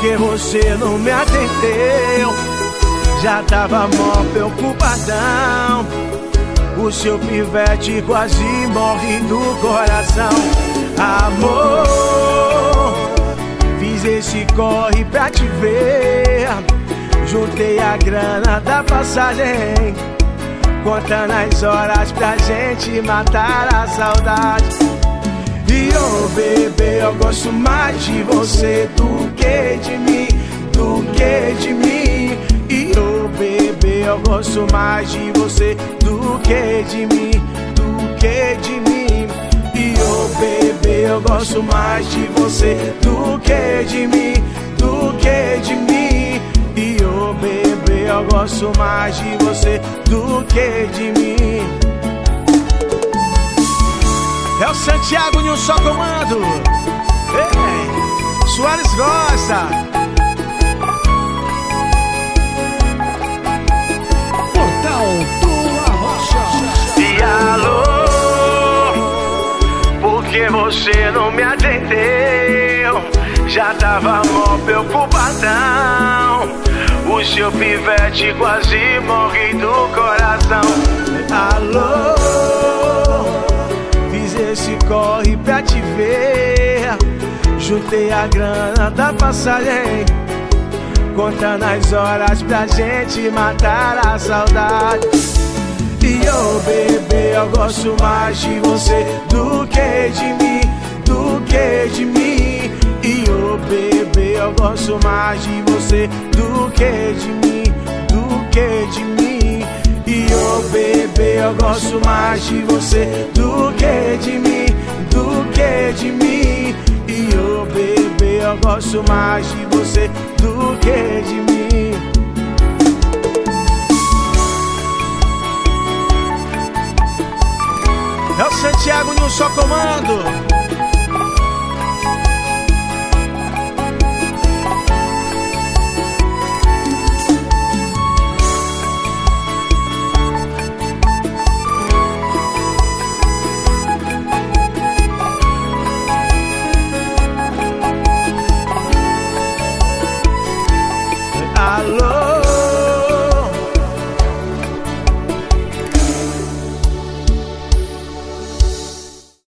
Porque você não me atendeu. Já tava mó preocupadão. O seu pivete quase morre do coração. Amor Fiz esse corre pra te ver. Juntei a grana da passagem. Contando as horas pra gente matar a saudade. E oh bebê, eu gosto mais de você do que de mim, do que de mim. E oh bebê, eu gosto mais de você do que de mim, do que de mim. E oh bebê, eu gosto mais de você do que de mim, do que de mim. E oh bebê, eu gosto mais de você do que de mim. É o Santiago em um só comando. Gosta. Portal do Arrocha. E alô, porque você não me atendeu? Já tava mó preocupadão. O seu pivete quase morre do coração. Alô esse corre pra te ver. Juntei a grana da passagem, contando as horas pra gente matar a saudade. E oh bebê, eu gosto mais de você do que de mim, do que de mim. E oh bebê, eu gosto mais de você do que de mim, do que de mim. E oh bebê, eu gosto mais de você do eu gosto mais de você do que de mim. É o Santiago só comando.